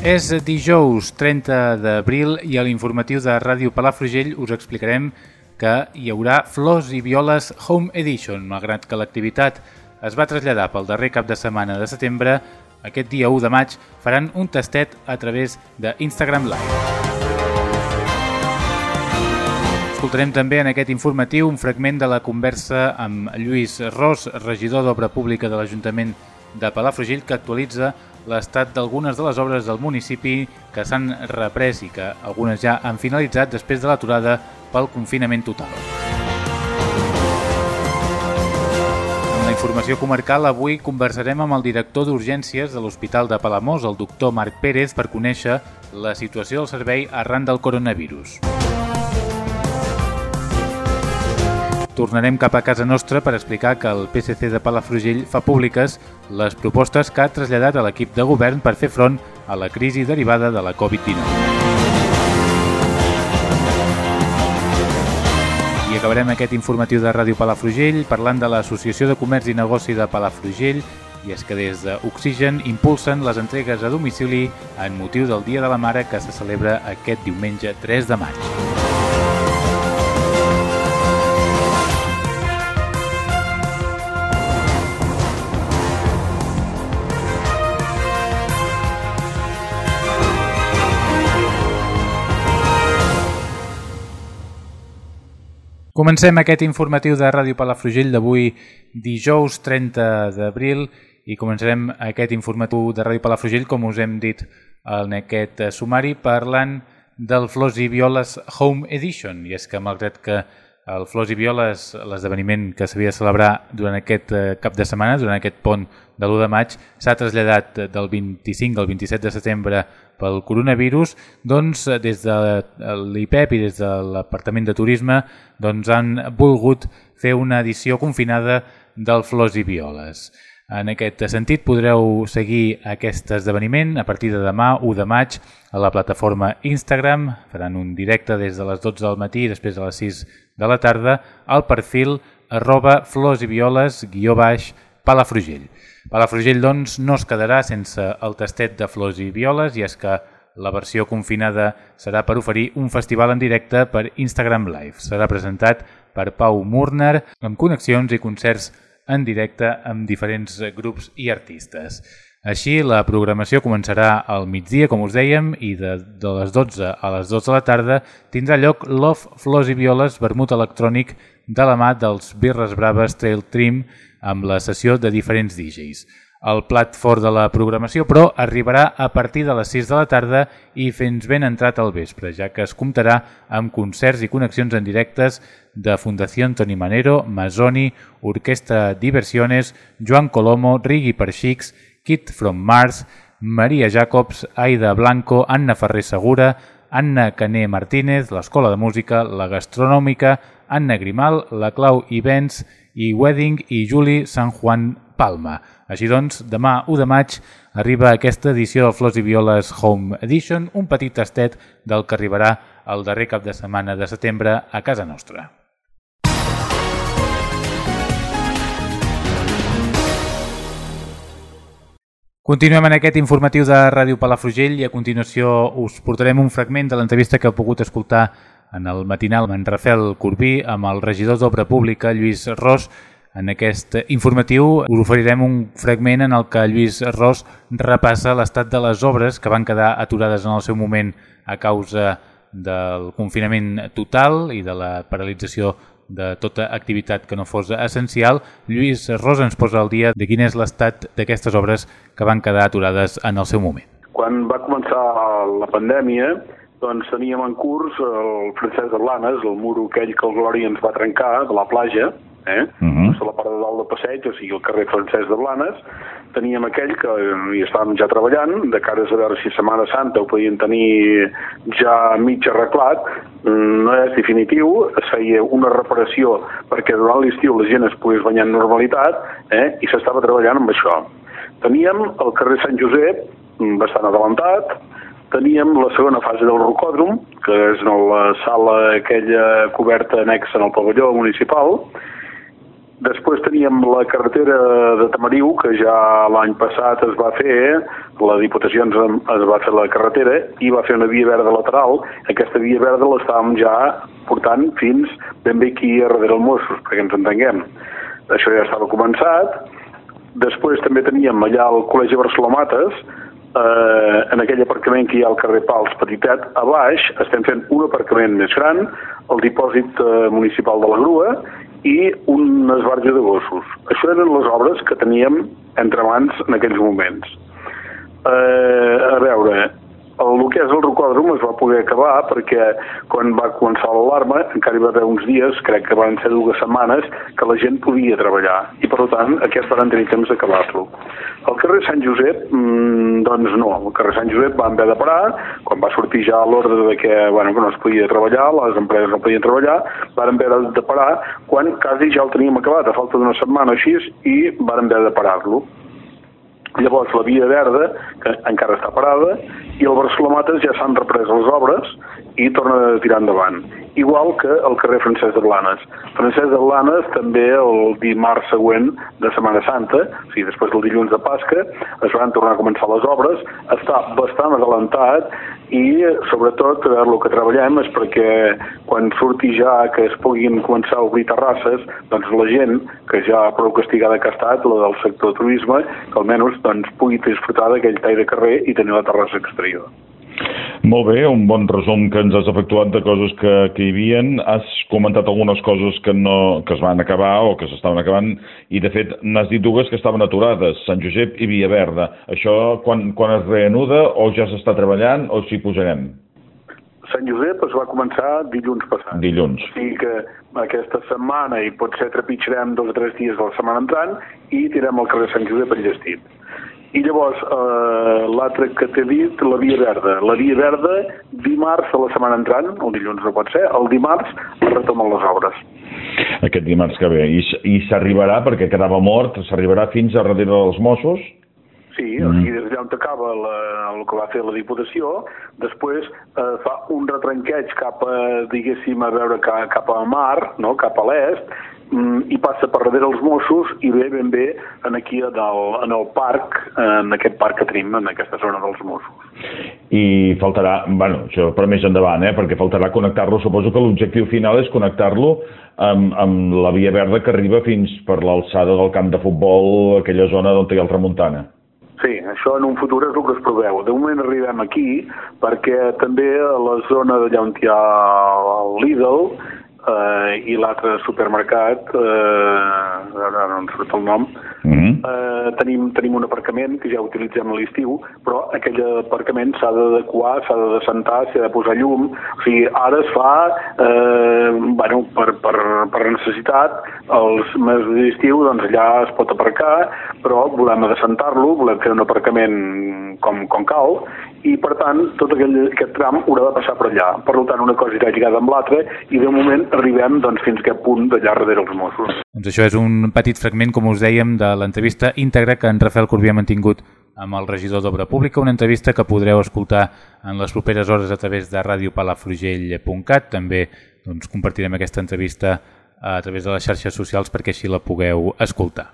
És dijous 30 d'abril i a l'informatiu de Ràdio Palafrugell us explicarem que hi haurà Flors i Violes Home Edition, malgrat que l'activitat es va traslladar pel darrer cap de setmana de setembre, aquest dia 1 de maig faran un tastet a través d'Instagram Live. Escoltarem també en aquest informatiu un fragment de la conversa amb Lluís Ros, regidor d'Obra Pública de l'Ajuntament de Palafrugell, que actualitza l'estat d'algunes de les obres del municipi que s'han reprès i que algunes ja han finalitzat després de l'aturada pel confinament total. En la informació comarcal, avui conversarem amb el director d'Urgències de l'Hospital de Palamós, el doctor Marc Pérez, per conèixer la situació del servei arran del coronavirus. Tornarem cap a casa nostra per explicar que el PSC de Palafrugell fa públiques les propostes que ha traslladat a l'equip de govern per fer front a la crisi derivada de la Covid-19. I acabarem aquest informatiu de Ràdio Palafrugell parlant de l'Associació de Comerç i Negoci de Palafrugell i és que des d'Oxigen impulsen les entregues a domicili en motiu del Dia de la Mare que se celebra aquest diumenge 3 de maig. Comencem aquest informatiu de Ràdio Palafrugell d'avui dijous 30 d'abril i començarem aquest informatiu de Ràdio Palafrugell, com us hem dit en aquest sumari, parlant del Flors i Violes Home Edition. I és que malgrat que el Flors i Violes, l'esdeveniment que s'havia de celebrar durant aquest cap de setmana, durant aquest pont de l'1 de maig, s'ha traslladat del 25 al 27 de setembre pel coronavirus, doncs des de l'IPEP i des de l'Apartament de Turisme doncs, han volgut fer una edició confinada del Flors i Violes. En aquest sentit, podreu seguir aquest esdeveniment a partir de demà, 1 de maig, a la plataforma Instagram. Faran un directe des de les 12 del matí i després a les 6 de la tarda al perfil arroba flors i violes guió baix Palafrugell. Palafrugell, doncs, no es quedarà sense el tastet de flors i violes i és que la versió confinada serà per oferir un festival en directe per Instagram Live. Serà presentat per Pau Murner amb connexions i concerts en directe amb diferents grups i artistes. Així, la programació començarà al migdia, com us dèiem, i de, de les 12 a les 12 de la tarda tindrà lloc Love, Flors i Violes, vermut electrònic de la mà dels Birres Braves Trail Trim amb la sessió de diferents DJs. El plat fort de la programació, però, arribarà a partir de les 6 de la tarda i fins ben entrat al vespre, ja que es comptarà amb concerts i connexions en directes de Fundació Toni Manero, Masoni, Orquestra Diversiones, Joan Colomo, Rigui per Xics, Kid from Mars, Maria Jacobs, Aida Blanco, Anna Ferrer Segura, Anna Cané Martínez, l'Escola de Música, la Gastronòmica, Anna Grimal, la Clau Ivens i Wedding i Juli San Juan Palma. Així doncs, demà 1 de maig arriba aquesta edició del Flors i Violes Home Edition, un petit tastet del que arribarà el darrer cap de setmana de setembre a casa nostra. Continuem en aquest informatiu de Ràdio Palafrugell i a continuació us portarem un fragment de l'entrevista que heu pogut escoltar en el matinal amb en Rafael Corbí amb el regidor d'Obra Pública, Lluís Ros. En aquest informatiu us oferirem un fragment en el que Lluís Ros repassa l'estat de les obres que van quedar aturades en el seu moment a causa del confinament total i de la paralització de tota activitat que no fos essencial. Lluís Rosa ens posa al dia de quin és l'estat d'aquestes obres que van quedar aturades en el seu moment. Quan va començar la pandèmia, doncs teníem en curs el Francesc de Blanes, el muro aquell que el Glòria ens va trencar, de la platja, eh? Uh -huh. a la part de dalt de passeig, o sigui, el carrer Francesc de Blanes, teníem aquell que hi estàvem ja treballant, de cares a veure si Setmana Santa ho podien tenir ja mig arreglat, mm, no és definitiu, es feia una reparació perquè durant l'estiu la gent es pogués banyar en normalitat eh, i s'estava treballant amb això. Teníem el carrer Sant Josep, mm, bastant adelantat, teníem la segona fase del rocòdrom, que és la sala aquella coberta anexa en el pavelló municipal, Després teníem la carretera de Tamariu, que ja l'any passat es va fer, la Diputació es va fer la carretera i va fer una via verda lateral. Aquesta via verda l'estàvem ja portant fins ben bé aquí a darrere el Mossos, perquè ens entenguem. Això ja estava començat. Després també teníem allà el Col·legi Barcelomates, eh, en aquell aparcament que hi ha al carrer Pals Petitet, a baix estem fent un aparcament més gran, el dipòsit eh, municipal de la grua i un esbarge de gossos. Això eren les obres que teníem entre mans en aquells moments. Eh, a veure, el, que és el rocòdrom es va poder acabar perquè quan va començar l'alarma encara hi va haver uns dies, crec que van ser dues setmanes, que la gent podia treballar i per tant aquest van tenir temps d'acabar-lo. El carrer Sant Josep, mmm, doncs no, el carrer Sant Josep van haver de parar, quan va sortir ja l'ordre de que, bueno, que no es podia treballar, les empreses no podien treballar, van haver de parar quan quasi ja el teníem acabat, a falta d'una setmana o així, i van haver de parar-lo. Llavors la via verda, que encara està parada, i el Barcelomates ja s'han reprès les obres i torna a tirar endavant. Igual que el carrer Francesc de Blanes. Francesc de Blanes també el dimarts següent de Setmana Santa, o sigui, després del dilluns de Pasca, es van tornar a començar les obres, està bastant adelantat i sobretot el que treballem és perquè quan surti ja que es puguin començar a obrir terrasses, doncs la gent que ja prou castigada que ha estat, la del sector turisme, que almenys doncs, pugui disfrutar d'aquell tall de carrer i tenir la terrassa exterior. Molt bé, un bon resum que ens has efectuat de coses que, que hi havien. Has comentat algunes coses que, no, que es van acabar o que s'estaven acabant i, de fet, n'has dit dues que estaven aturades, Sant Josep i Via Verda. Això quan, quan es reanuda o ja s'està treballant o s'hi posarem? Sant Josep es va començar dilluns passat. Dilluns. O sigui que aquesta setmana i potser trepitjarem dos o tres dies de la setmana entrant i tirem el carrer Sant Josep enllestit. I llavors, eh, l'altre que t'he dit, la Via Verda. La Via Verda, dimarts de la setmana entrant, el dilluns no pot ser, el dimarts es retomen les obres. Aquest dimarts que ve. I, i s'arribarà, perquè quedava mort, s'arribarà fins a darrere dels Mossos? Sí, mm. o sigui, des d'allà on acaba la, el que va fer la Diputació, després eh, fa un retranqueig cap a, diguéssim, a veure cap, cap a mar, no? cap a l'est, Mm, i passa per darrere els Mossos i ve ben bé en aquí en el, en el parc, en aquest parc que tenim, en aquesta zona dels Mossos. I faltarà, bueno, això per més endavant, eh, perquè faltarà connectar-lo, suposo que l'objectiu final és connectar-lo amb, amb la via verda que arriba fins per l'alçada del camp de futbol, aquella zona on hi ha el tramuntana. Sí, això en un futur és el que es proveu. De moment arribem aquí perquè també a la zona d'allà on hi ha el Lidl eh, i l'altre supermercat, eh, ara no em surt el nom, mm. Eh, tenim, tenim un aparcament que ja utilitzem a l'estiu, però aquell aparcament s'ha d'adequar, s'ha de descentar, s'ha de posar llum, o sigui, ara es fa, eh, bueno, per, per, per necessitat, els mesos d'estiu, doncs allà es pot aparcar, però volem adescentar-lo, volem fer un aparcament com, com cal, i per tant tot aquell, aquest tram haurà de passar per allà. Per tant, una cosa irà lligada amb l'altra i de moment arribem doncs, fins a aquest punt d'allà darrere els Mossos. Doncs això és un petit fragment, com us dèiem, de l'entrevista íntegra que en Rafael Corbí ha mantingut amb el regidor d'Obra Pública, una entrevista que podreu escoltar en les properes hores a través de radiopalafrugell.cat. També doncs, compartirem aquesta entrevista a través de les xarxes socials perquè així la pugueu escoltar.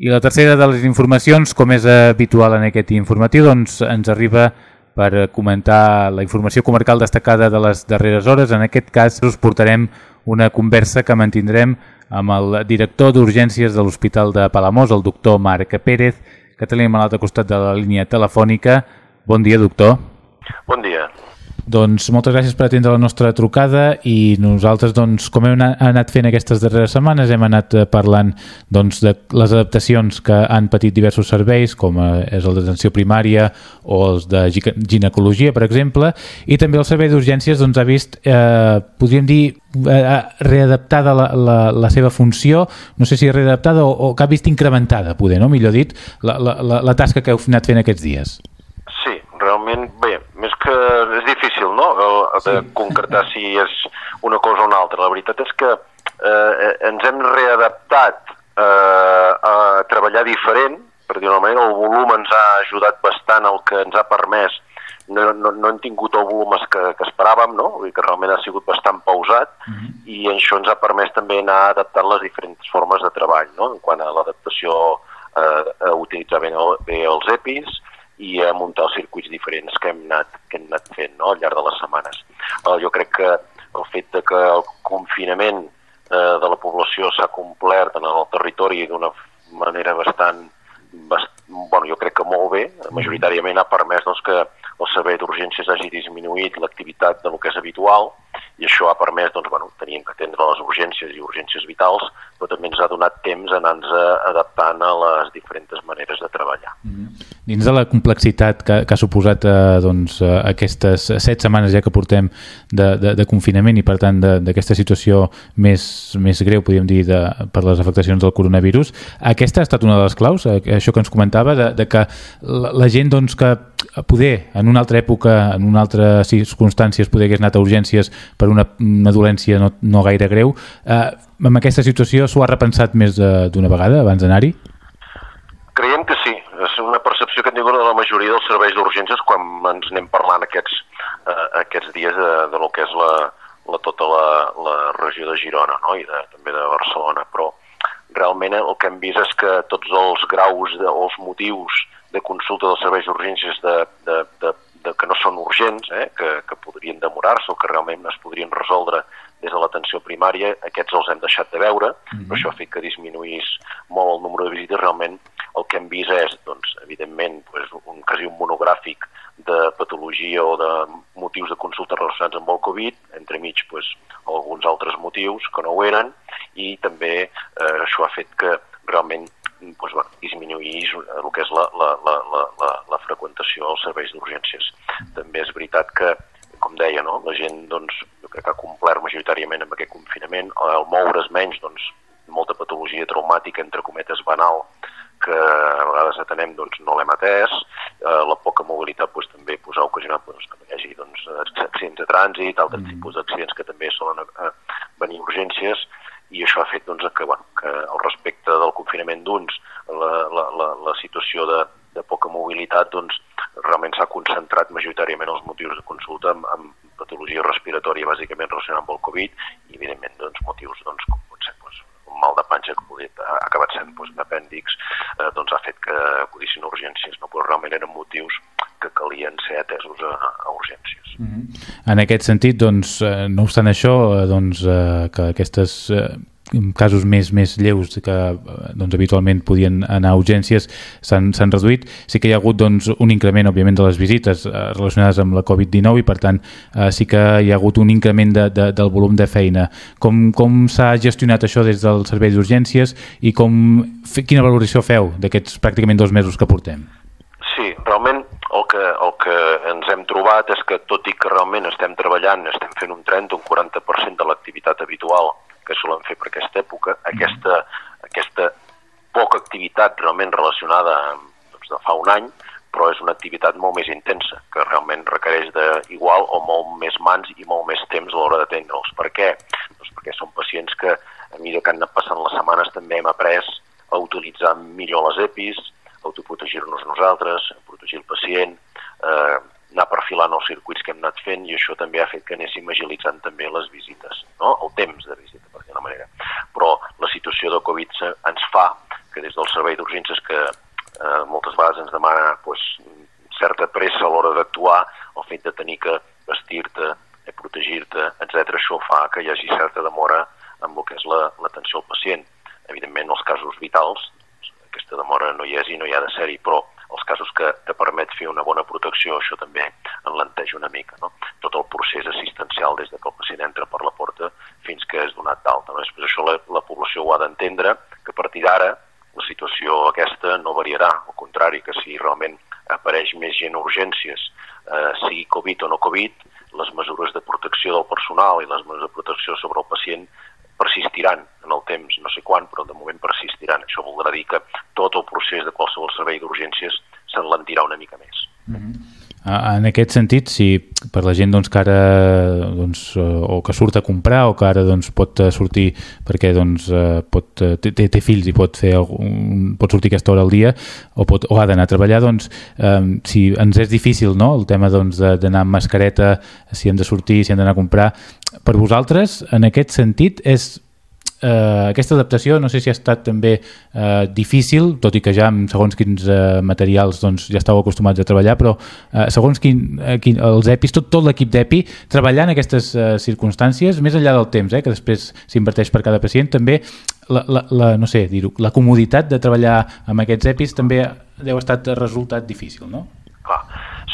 I la tercera de les informacions, com és habitual en aquest informatiu, doncs ens arriba per comentar la informació comarcal destacada de les darreres hores. En aquest cas us portarem una conversa que mantindrem amb el director d'urgències de l'Hospital de Palamós, el doctor Marc Pérez, que tenim a l'altre costat de la línia telefònica. Bon dia, doctor. Bon dia. Doncs moltes gràcies per atendre la nostra trucada i nosaltres, doncs, com hem anat fent aquestes darreres setmanes, hem anat eh, parlant doncs, de les adaptacions que han patit diversos serveis, com eh, és el d'atenció primària o els de ginecologia, per exemple, i també el servei d'urgències doncs, ha vist, eh, podríem dir, eh, readaptada la, la, la seva funció, no sé si readaptada o, o que ha vist incrementada, poder, no? millor dit, la, la, la, tasca que heu anat fent aquests dies. Sí, realment, bé, més que és difícil, de sí. concretar si és una cosa o una altra. La veritat és que eh, ens hem readaptat eh, a treballar diferent, per dir-ho manera, el volum ens ha ajudat bastant, el que ens ha permès no, no, no hem tingut el volum que, que esperàvem, no? Vull dir que realment ha sigut bastant pausat uh mhm. -huh. i això ens ha permès també anar adaptant les diferents formes de treball, no? En quant a l'adaptació eh, a utilitzar bé, el, bé els EPIs, i a muntar els circuits diferents que hem anat, que hem anat fent no? al llarg de les setmanes. Eh, jo crec que el fet de que el confinament eh, de la població s'ha complert en el territori d'una manera bastant, bast... bueno, jo crec que molt bé, majoritàriament ha permès doncs, que el servei d'urgències hagi disminuït l'activitat de lo que és habitual i això ha permès, doncs, bueno, teníem que atendre les urgències i urgències vitals, però també ens ha donat temps anar-nos adaptant a les diferents maneres de treballar. Mm -hmm. Dins de la complexitat que, que ha suposat eh, doncs, eh, aquestes set setmanes ja que portem de, de, de confinament i per tant d'aquesta situació més, més greu, podríem dir, de, per les afectacions del coronavirus, aquesta ha estat una de les claus, eh, això que ens comentava, de, de que la, la gent doncs, que poder en una altra època, en una altra circumstàncies, poder hagués anat a urgències per una, una dolència no, no gaire greu. Eh, amb aquesta situació s'ho ha repensat més d'una vegada abans d'anar-hi? Creiem que sí. És una percepció que tingut de la majoria dels serveis d'urgències quan ens anem parlant aquests, eh, aquests dies de, de lo que és la, la, tota la, la regió de Girona no? i de, també de Barcelona. Però realment el que hem vist és que tots els graus de, o els motius de consulta dels serveis d'urgències de, de, de de, que no són urgents, eh, que, que podrien demorar-se o que realment es podrien resoldre des de l'atenció primària, aquests els hem deixat de veure, mm -hmm. però això ha fet que disminuís molt el número de visites. Realment el que hem vist és, doncs, evidentment, pues, un, quasi un monogràfic de patologia o de motius de consulta relacionats amb el Covid, entre mig pues, alguns altres motius que no ho eren, i també eh, això ha fet que realment doncs, bueno, disminuir el que és la, la, la, la, la freqüentació als serveis d'urgències. També és veritat que, com deia, no, la gent doncs, jo crec que ha complert majoritàriament amb aquest confinament, el moure's menys, doncs, molta patologia traumàtica, entre cometes, banal, que a vegades atenem doncs, no l'hem atès, eh, la poca mobilitat doncs, també pues, ha ocasionat doncs, que hi hagi doncs, accidents de trànsit, altres mm. tipus d'accidents que també solen eh, venir urgències, i això ha fet doncs, que, bueno, que al respecte del confinament d'uns, la, la, la, la situació de, de poca mobilitat doncs, realment s'ha concentrat majoritàriament els motius de consulta amb, amb patologia respiratòria bàsicament relacionada amb el Covid i evidentment doncs, motius doncs, un mal de panxa que poder, ha acabat sent doncs, un apèndix eh, doncs, ha fet que acudissin urgències, no? però realment eren motius que calien ser atesos a, a urgències. Mm -hmm. En aquest sentit, doncs, eh, no obstant això, eh, doncs, eh, que aquestes casos més més lleus que doncs, habitualment podien anar a urgències s'han reduït. Sí que hi ha hagut doncs, un increment, òbviament, de les visites eh, relacionades amb la Covid-19 i, per tant, eh, sí que hi ha hagut un increment de, de, del volum de feina. Com, com s'ha gestionat això des del servei d'urgències i com, quina valoració feu d'aquests pràcticament dos mesos que portem? Sí, realment el que, el que ens hem trobat és que tot i que realment estem treballant, estem fent un 30 o un 40% de l'activitat habitual que solen fer per aquesta època, aquesta, aquesta poca activitat realment relacionada amb, doncs, de fa un any, però és una activitat molt més intensa, que realment requereix de igual o molt més mans i molt més temps a l'hora d'atendre'ls. Per què? Doncs perquè són pacients que, a mesura que han anat passant les setmanes, també hem après a utilitzar millor les EPIs, autoprotegir-nos nosaltres, protegir el pacient, eh, anar perfilant els circuits que hem anat fent i això també ha fet que anéssim agilitzant també les visites, no? el temps de visita, per dir manera. Però la situació de Covid ens fa que des del servei d'urgències que eh, moltes vegades ens demana pues, certa pressa a l'hora d'actuar, el fet de tenir que vestir-te, eh, protegir-te, etc. això fa que hi hagi certa demora amb el que és l'atenció la, al pacient. Evidentment, els casos vitals, aquesta demora no hi és i no hi ha de ser-hi, però els casos que, que permet fer una bona protecció, això també enlenteix una mica. No? Tot el procés assistencial des de que el pacient entra per la porta fins que és donat d'alta. No? Després això la, la població ho ha d'entendre, que a partir d'ara la situació aquesta no variarà, al contrari, que si realment apareix més gent a urgències, eh, sigui Covid o no Covid, les mesures de protecció del personal i les mesures de protecció sobre el pacient persistiran en el temps, no sé quan, però de moment persistiran. Això voldrà dir que tot el procés de qualsevol servei d'urgències s'enlentirà una mica més. Mm -hmm. En aquest sentit, si per la gent doncs, que ara doncs, eh, o que surt a comprar o que ara doncs, pot sortir perquè doncs, eh, pot, té, té fills i pot, fer algun, pot sortir aquesta hora al dia o, pot, o ha d'anar a treballar, doncs, eh, si ens és difícil no? el tema doncs, d'anar doncs, amb mascareta, si hem de sortir, si hem d'anar a comprar, per vosaltres, en aquest sentit, és eh, aquesta adaptació no sé si ha estat també eh, difícil, tot i que ja amb segons quins eh, materials doncs, ja estàu acostumats a treballar, però eh, segons quin, eh, quin, els EPIs, tot, tot l'equip d'EPI, treballar en aquestes eh, circumstàncies, més enllà del temps, eh, que després s'inverteix per cada pacient, també la, la, la, no sé, dir la comoditat de treballar amb aquests EPIs també deu ha estat resultat difícil, no? Clar,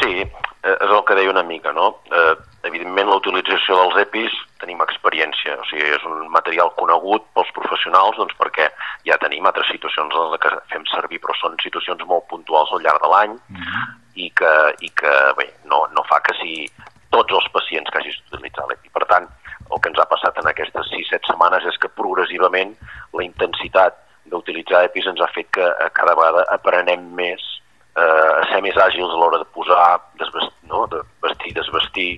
sí, eh, és el que deia una mica, no? Eh, evidentment, la utilització dels EPIs tenim experiència, o sigui, és un material conegut pels professionals doncs, perquè ja tenim altres situacions en les que fem servir, però són situacions molt puntuals al llarg de l'any mm -hmm. i que, i que bé, no, no fa que si tots els pacients que hagis d'utilitzar l'EPI. Per tant, el que ens ha passat en aquestes 6-7 setmanes és que progressivament la intensitat d'utilitzar EPIs ens ha fet que cada vegada aprenem més eh, ser més àgils a l'hora de posar, desvestir, no? de vestir, desvestir.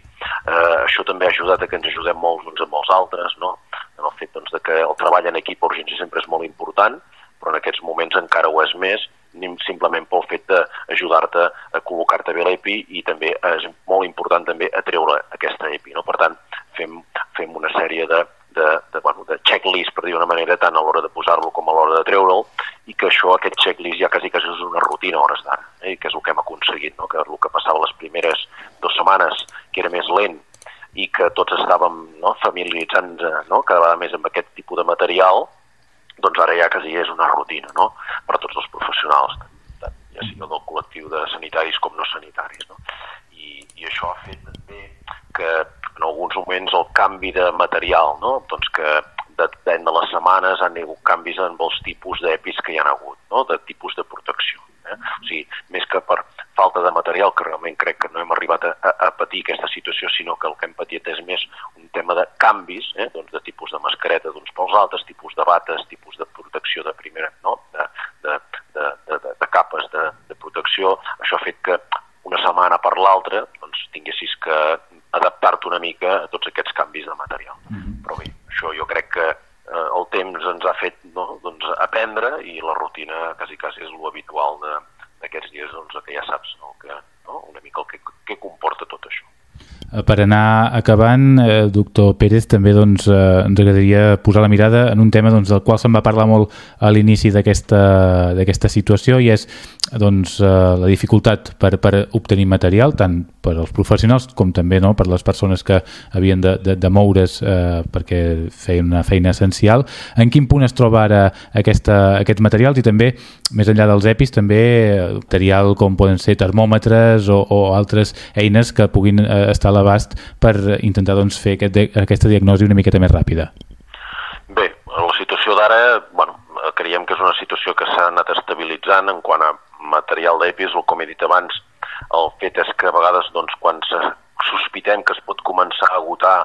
Eh, això també ha ajudat a que ens ajudem molts uns amb els altres, no? en el fet doncs, de que el treball en equip urgència sempre és molt important, però en aquests moments encara ho és més, simplement pel fet d'ajudar-te a col·locar-te bé l'EPI i també és molt important també a treure aquesta EPI. No? Per tant, fem, fem una sèrie de, de, de, bueno, de checklist, per dir una manera, tant a l'hora de posar-lo com a l'hora de treure'l, i que això, aquest checklist, ja quasi, quasi és una rutina a hores d'ara, eh? que és el que hem aconseguit, no? que el que passava les primeres dues setmanes, que era més lent, i que tots estàvem no, familiaritzant no, cada vegada més amb aquest tipus de material, doncs ara ja quasi és una rutina no? per a tots els professionals, tant, ja sigui del col·lectiu de sanitaris com no sanitaris. No? I, I això ha fet també que en alguns moments el canvi de material, no? doncs que depèn de les setmanes han hagut canvis en els tipus d'EPIs que hi han hagut, no? de tipus de protecció. Eh? O sigui, més que per falta de material, que realment crec que no hem arribat a, a, a patir aquesta situació, sinó que el que hem patit és més un tema de canvis, eh? doncs de tipus de mascareta d'uns pels altres, tipus de bates, tipus de protecció de primera, no? de, de, de, de, de, de capes de, de protecció. Això ha fet que una setmana per l'altra doncs, tinguessis que adaptar-te una mica a tots aquests canvis de material. Mm -hmm. Però bé, això jo crec que eh, el temps ens ha fet no, doncs, aprendre i la rutina quasi, quasi és l'habitual d'aquests dies doncs, que ja saps no, que, no, una mica el que, que comporta tot això. Eh, per anar acabant, eh, doctor Pérez, també doncs, eh, ens agradaria posar la mirada en un tema doncs, del qual se'n va parlar molt a l'inici d'aquesta situació i és doncs, eh, la dificultat per, per obtenir material, tant per als professionals com també no, per les persones que havien de, de, de moure's eh, perquè feien una feina essencial. En quin punt es troba ara aquesta, aquests materials i també, més enllà dels EPIs, també material com poden ser termòmetres o, o altres eines que puguin eh, estar a l'abast per intentar doncs, fer aquest, aquesta diagnosi una miqueta més ràpida? Bé, la situació d'ara, bueno, creiem que és una situació que s'ha anat estabilitzant en quant a material d'EPIs, o com he dit abans, el fet és que a vegades doncs, quan sospitem que es pot començar a agotar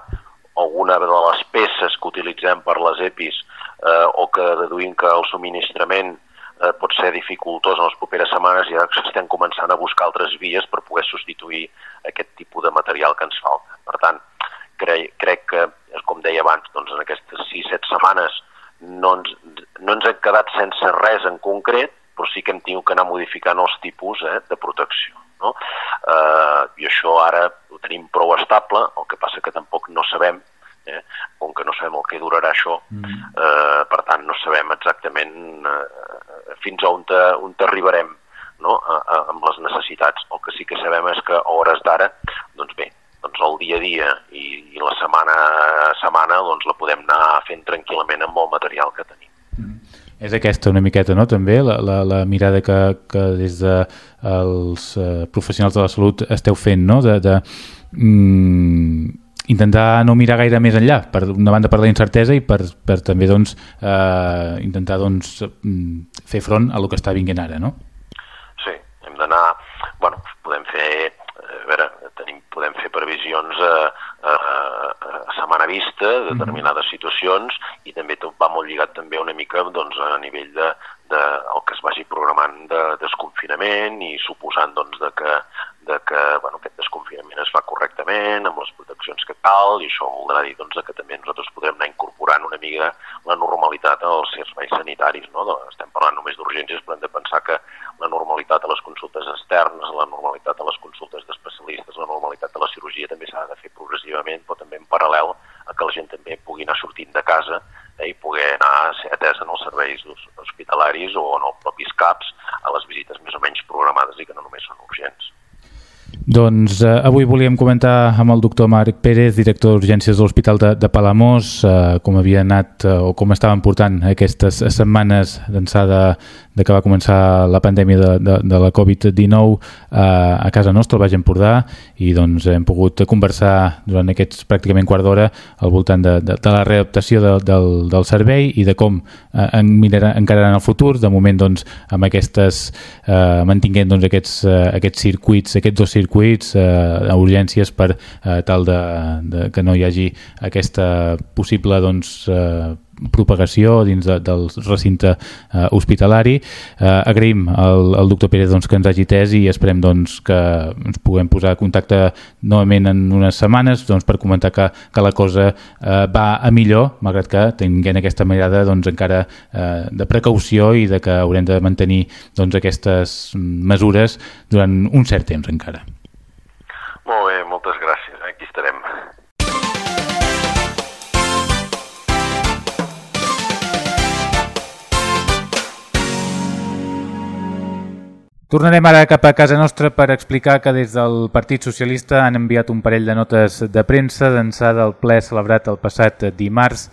alguna de les peces que utilitzem per les EPIs eh, o que deduïm que el subministrament eh, pot ser dificultós en les properes setmanes, ja estem començant a buscar altres vies per poder substituir aquest tipus de material que ens falta. Per tant, crec, crec que, com deia abans, doncs en aquestes 6-7 setmanes no ens, no ens hem quedat sense res en concret, però sí que hem tingut que anar modificant els tipus eh, de protecció. No? Eh, I això ara ho tenim prou estable, el que passa que tampoc no sabem, eh, com que no sabem el que durarà això, mm. eh, per tant no sabem exactament eh, fins a on, te, on te arribarem no? a, a, amb les necessitats. El que sí que sabem és que a hores d'ara, doncs bé, doncs el dia a dia i, i la setmana a setmana doncs la podem anar fent tranquil·lament amb el material que tenim. És aquesta una miqueta, no?, també, la, la, la mirada que, que des de els eh, professionals de la salut esteu fent, no?, de, de mm, intentar no mirar gaire més enllà, per una banda per la incertesa i per, per també doncs, eh, intentar doncs, mm, fer front a lo que està vinguent ara, no? Sí, hem d'anar... Bueno, podem fer... A veure, tenim, podem fer previsions a, a, a setmana vista de determinades situacions i també tot va molt lligat també una mica doncs, a nivell de, de el que es vagi programant de desconfinament i suposant doncs, de que, de que bueno, aquest desconfinament es fa correctament, amb les proteccions que cal, i això voldrà dir doncs, que també nosaltres podrem anar incorporant una mica la normalitat als serveis sanitaris. No? Estem parlant només d'urgències, però hem de pensar que la normalitat a les consultes externes, la normalitat a les consultes d'especialistes, la normalitat de la cirurgia també s'ha de fer progressivament, però també en paral·lel a que la gent també pugui anar sortint de casa eh, i poder anar a ser atesa en els serveis hospitalaris o en els propis CAPs a les visites més o menys programades i que no només són urgents. Doncs eh, avui volíem comentar amb el doctor Marc Pérez, director d'Urgències de l'Hospital de, de Palamós, eh, com havia anat eh, o com estaven portant aquestes setmanes d'ençà de, de que va començar la pandèmia de, de, de la Covid-19 eh, a casa nostra, al Baix Empordà, i doncs hem pogut conversar durant aquests pràcticament quart d'hora al voltant de, de, de la readaptació de, del, del servei i de com eh, en encara en el futur, de moment doncs amb aquestes, eh, mantinguent doncs, aquests, eh, aquests circuits, aquests dos circuits circuits eh, urgències per eh, tal de, de que no hi hagi aquesta possible doncs, eh, propagació dins de, del recinte eh, hospitalari. Eh, agraïm al, al doctor Pérez doncs, que ens hagi tès i esperem doncs, que ens puguem posar a contacte novament en unes setmanes doncs, per comentar que, que la cosa eh, va a millor, malgrat que tinguem aquesta mirada doncs, encara eh, de precaució i de que haurem de mantenir doncs, aquestes mesures durant un cert temps encara. Molt bé, moltes gràcies. Aquí estarem. Tornarem ara cap a casa nostra per explicar que des del Partit Socialista han enviat un parell de notes de premsa d'ençà del ple celebrat el passat dimarts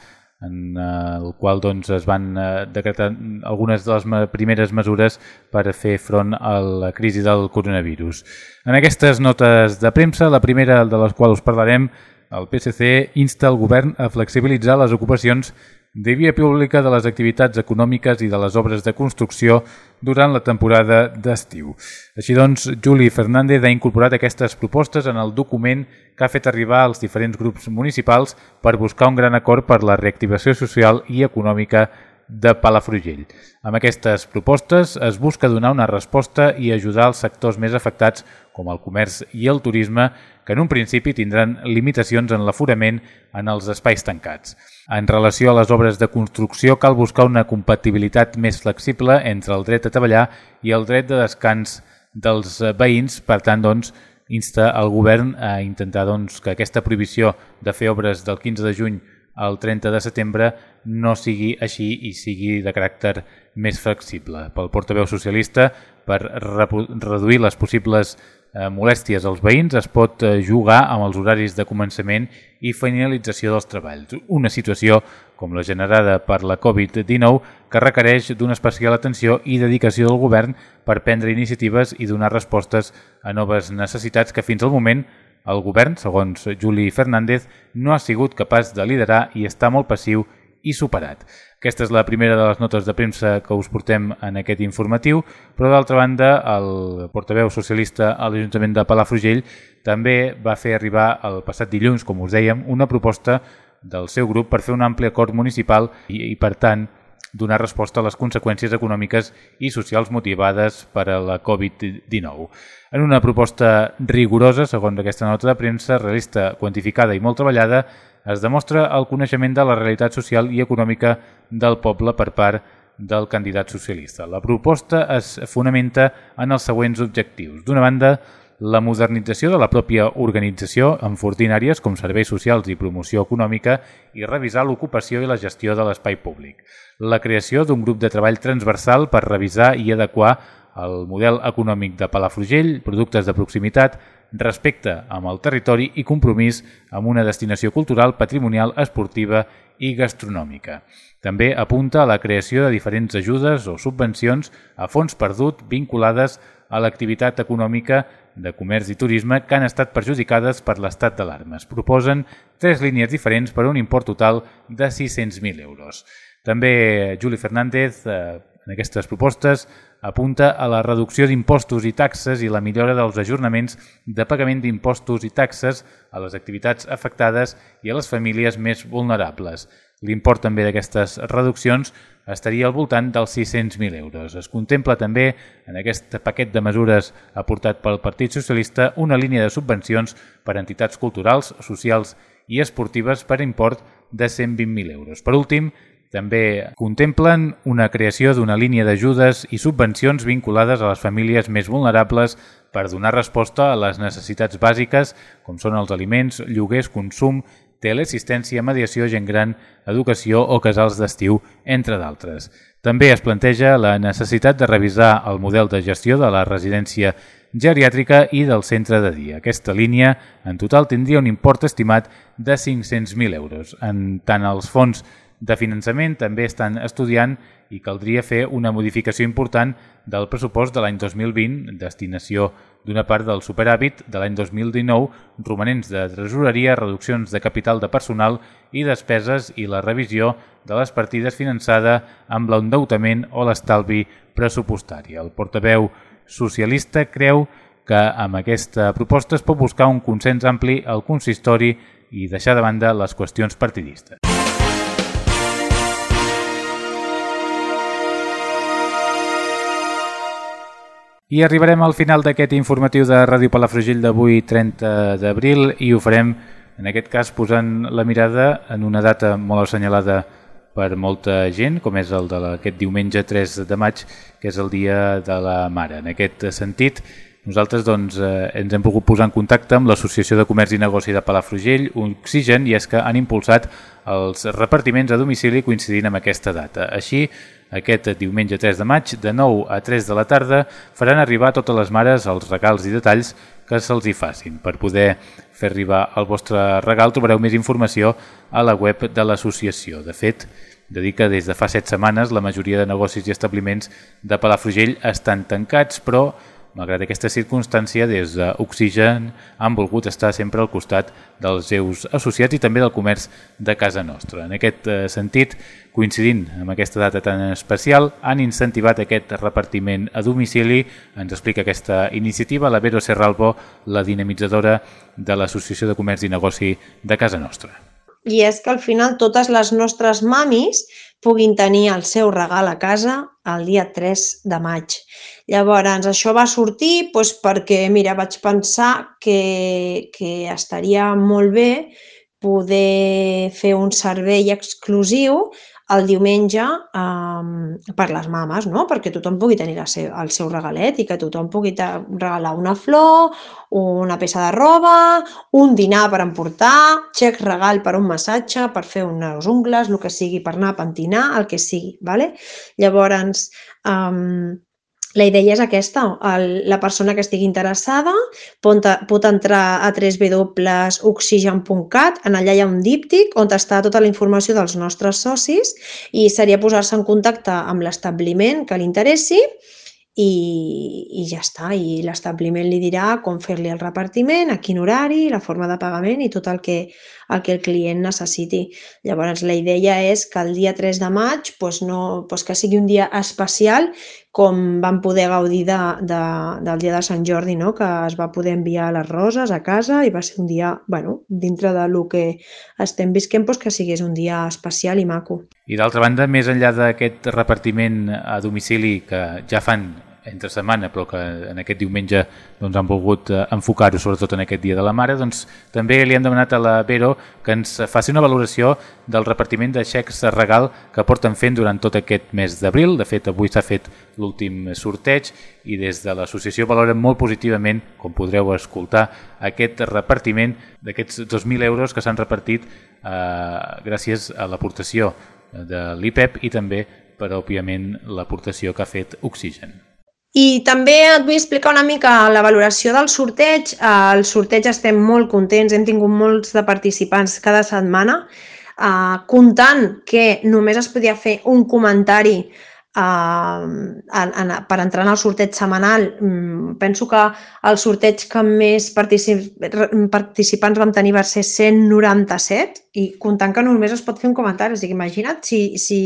en eh, el qual doncs, es van eh, decretar algunes de les primeres mesures per fer front a la crisi del coronavirus. En aquestes notes de premsa, la primera de les quals us parlarem, el PSC insta el govern a flexibilitzar les ocupacions de via pública de les activitats econòmiques i de les obres de construcció durant la temporada d'estiu. Així doncs, Juli Fernández ha incorporat aquestes propostes en el document que ha fet arribar als diferents grups municipals per buscar un gran acord per la reactivació social i econòmica de Palafrugell. Amb aquestes propostes es busca donar una resposta i ajudar els sectors més afectats, com el comerç i el turisme, que en un principi tindran limitacions en l'aforament en els espais tancats. En relació a les obres de construcció, cal buscar una compatibilitat més flexible entre el dret a treballar i el dret de descans dels veïns, per tant, doncs, insta el govern a intentar doncs, que aquesta prohibició de fer obres del 15 de juny el 30 de setembre no sigui així i sigui de caràcter més flexible. Pel portaveu socialista, per reduir les possibles eh, molèsties als veïns, es pot eh, jugar amb els horaris de començament i finalització dels treballs. Una situació com la generada per la Covid-19 que requereix d'una especial atenció i dedicació del govern per prendre iniciatives i donar respostes a noves necessitats que fins al moment el govern, segons Juli Fernández, no ha sigut capaç de liderar i està molt passiu i superat. Aquesta és la primera de les notes de premsa que us portem en aquest informatiu, però d'altra banda el portaveu socialista a l'Ajuntament de Palafrugell també va fer arribar el passat dilluns, com us dèiem, una proposta del seu grup per fer un ampli acord municipal i, i per tant, donar resposta a les conseqüències econòmiques i socials motivades per a la Covid-19. En una proposta rigorosa, segons aquesta nota de premsa, realista, quantificada i molt treballada, es demostra el coneixement de la realitat social i econòmica del poble per part del candidat socialista. La proposta es fonamenta en els següents objectius. D'una banda, la modernització de la pròpia organització, enfortint àrees com serveis socials i promoció econòmica i revisar l'ocupació i la gestió de l'espai públic. La creació d'un grup de treball transversal per revisar i adequar el model econòmic de Palafrugell, productes de proximitat, respecte amb el territori i compromís amb una destinació cultural, patrimonial, esportiva i gastronòmica. També apunta a la creació de diferents ajudes o subvencions a fons perdut vinculades a l'activitat econòmica de comerç i turisme que han estat perjudicades per l'estat d'alarma. Es proposen tres línies diferents per un import total de 600.000 euros. També Juli Fernández, eh, en aquestes propostes, apunta a la reducció d'impostos i taxes i la millora dels ajornaments de pagament d'impostos i taxes a les activitats afectades i a les famílies més vulnerables. L'import també d'aquestes reduccions estaria al voltant dels 600.000 euros. Es contempla també en aquest paquet de mesures aportat pel Partit Socialista una línia de subvencions per a entitats culturals, socials i esportives per import de 120.000 euros. Per últim, també contemplen una creació d'una línia d'ajudes i subvencions vinculades a les famílies més vulnerables per donar resposta a les necessitats bàsiques com són els aliments, lloguers, consum, teleassistència, mediació, gent gran, educació o casals d'estiu, entre d'altres. També es planteja la necessitat de revisar el model de gestió de la residència geriàtrica i del centre de dia. Aquesta línia en total tindria un import estimat de 500.000 euros. En tant els fons de finançament també estan estudiant i caldria fer una modificació important del pressupost de l'any 2020, destinació d'una part del superàvit de l'any 2019, romanents de tresoreria, reduccions de capital de personal i despeses i la revisió de les partides finançada amb l'endeutament o l'estalvi pressupostari. El portaveu socialista creu que amb aquesta proposta es pot buscar un consens ampli al consistori i deixar de banda les qüestions partidistes. I arribarem al final d'aquest informatiu de Ràdio Palafrugell d'avui 30 d'abril i ho farem en aquest cas posant la mirada en una data molt assenyalada per molta gent, com és el d'aquest diumenge 3 de maig, que és el Dia de la Mare. En aquest sentit, nosaltres doncs, eh, ens hem pogut posar en contacte amb l'Associació de Comerç i Negoci de Palafrugell, Oxigen, i és que han impulsat els repartiments a domicili coincidint amb aquesta data. Així, aquest diumenge 3 de maig, de 9 a 3 de la tarda, faran arribar a totes les mares els regals i detalls que se'ls hi facin. Per poder fer arribar el vostre regal trobareu més informació a la web de l'associació. De fet, dedica des de fa 7 setmanes la majoria de negocis i establiments de Palafrugell estan tancats, però Malgrat aquesta circumstància, des d'Oxigen han volgut estar sempre al costat dels seus associats i també del comerç de casa nostra. En aquest eh, sentit, coincidint amb aquesta data tan especial, han incentivat aquest repartiment a domicili. Ens explica aquesta iniciativa la Vero Serralbo, la dinamitzadora de l'Associació de Comerç i Negoci de casa nostra. I és que al final totes les nostres mamis puguin tenir el seu regal a casa el dia 3 de maig. Llavors, això va sortir doncs, perquè, mira, vaig pensar que, que estaria molt bé poder fer un servei exclusiu el diumenge eh, per les mames, no? perquè tothom pugui tenir la seu, el seu regalet i que tothom pugui regalar una flor, una peça de roba, un dinar per emportar, xec regal per un massatge, per fer unes ungles, el que sigui, per anar a pentinar, el que sigui. Vale? Llavors, eh, la idea és aquesta, el, la persona que estigui interessada pot, pot entrar a www.oxigen.cat, en allà hi ha un díptic on està tota la informació dels nostres socis i seria posar-se en contacte amb l'establiment que li interessi i, i ja està. I l'establiment li dirà com fer-li el repartiment, a quin horari, la forma de pagament i tot el que, el que el client necessiti. Llavors, la idea és que el dia 3 de maig doncs no, doncs que sigui un dia especial com vam poder gaudir de, de, del dia de Sant Jordi, no? que es va poder enviar les roses a casa i va ser un dia, bueno, dintre de lo que estem visquent, doncs que sigués un dia especial i maco. I d'altra banda, més enllà d'aquest repartiment a domicili que ja fan entre setmana, però que en aquest diumenge doncs, han volgut eh, enfocar-ho sobretot en aquest Dia de la Mare, doncs també li hem demanat a la Vero que ens faci una valoració del repartiment de xecs de regal que porten fent durant tot aquest mes d'abril. De fet, avui s'ha fet l'últim sorteig i des de l'associació valoren molt positivament, com podreu escoltar, aquest repartiment d'aquests 2.000 euros que s'han repartit eh, gràcies a l'aportació de l'IPEP i també per, òbviament, l'aportació que ha fet Oxigen. I també et vull explicar una mica la valoració del sorteig. Al sorteig estem molt contents, hem tingut molts de participants cada setmana, eh, comptant que només es podia fer un comentari En, en, per entrar en el sorteig setmanal. Um, penso que el sorteig que més particip participants vam tenir va ser 197 i comptant que només es pot fer un comentari. O sigui, imagina't si, si,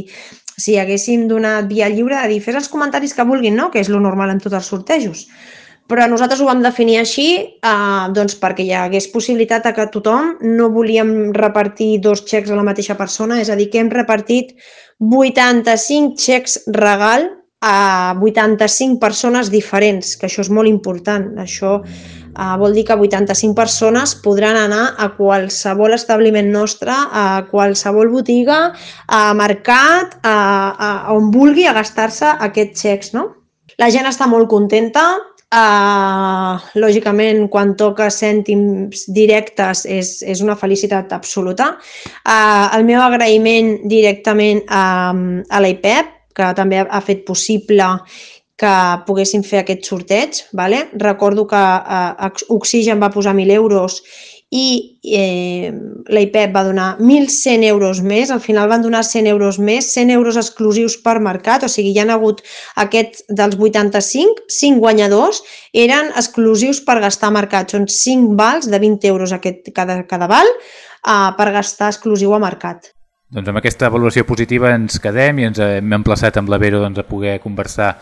si haguéssim donat via lliure de dir fes els comentaris que vulguin, no? que és lo normal en tots els sortejos. Però nosaltres ho vam definir així eh, doncs perquè hi hagués possibilitat que tothom no volíem repartir dos xecs a la mateixa persona, és a dir, que hem repartit 85 xecs regal a 85 persones diferents, que això és molt important. Això eh, vol dir que 85 persones podran anar a qualsevol establiment nostre, a qualsevol botiga, a mercat, a, a, a on vulgui a gastar-se aquests xecs. No? La gent està molt contenta, Uh, lògicament, quan toca cèntims directes és, és una felicitat absoluta. Uh, el meu agraïment directament a, a l'IPEP, que també ha fet possible que poguéssim fer aquest sorteig. Vale? Recordo que uh, Oxigen va posar 1.000 euros i eh, l'IPEP va donar 1.100 euros més, al final van donar 100 euros més, 100 euros exclusius per mercat, o sigui, hi ha hagut aquest dels 85, 5 guanyadors eren exclusius per gastar mercat, són 5 vals de 20 euros aquest, cada, cada val eh, per gastar exclusiu a mercat. Doncs amb aquesta valoració positiva ens quedem i ens hem emplaçat amb la Vero doncs, a poder conversar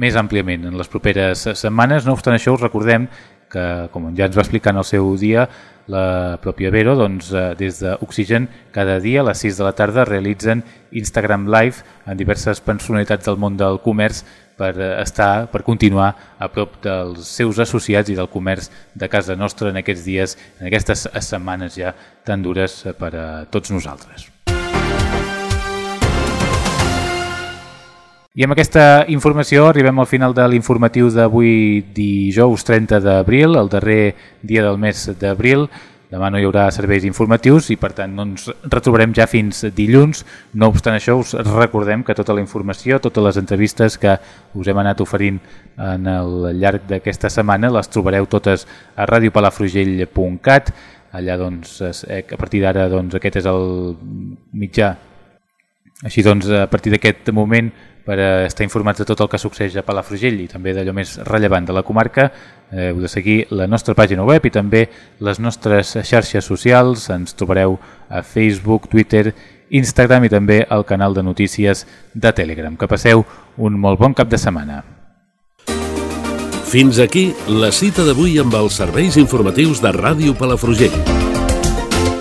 més àmpliament en les properes setmanes. No obstant això, us recordem que, com ja ens va explicar en el seu dia, la pròpia Vero, doncs, eh, des d'Oxigen, cada dia a les 6 de la tarda realitzen Instagram Live en diverses personalitats del món del comerç per eh, estar, per continuar a prop dels seus associats i del comerç de casa nostra en aquests dies, en aquestes setmanes ja tan dures per a tots nosaltres. I amb aquesta informació arribem al final de l'informatiu d'avui dijous 30 d'abril, el darrer dia del mes d'abril. Demà no hi haurà serveis informatius i per tant no ens retrobarem ja fins dilluns. No obstant això us recordem que tota la informació, totes les entrevistes que us hem anat oferint en el llarg d'aquesta setmana les trobareu totes a radiopalafrugell.cat. Allà doncs, a partir d'ara doncs, aquest és el mitjà. Així doncs, a partir d'aquest moment per estar informats de tot el que succeeix a Palafrugell i també d'allò més rellevant de la comarca, eh, heu de seguir la nostra pàgina web i també les nostres xarxes socials. Ens trobareu a Facebook, Twitter, Instagram i també al canal de notícies de Telegram. Que passeu un molt bon cap de setmana. Fins aquí la cita d'avui amb els serveis informatius de Ràdio Palafrugell.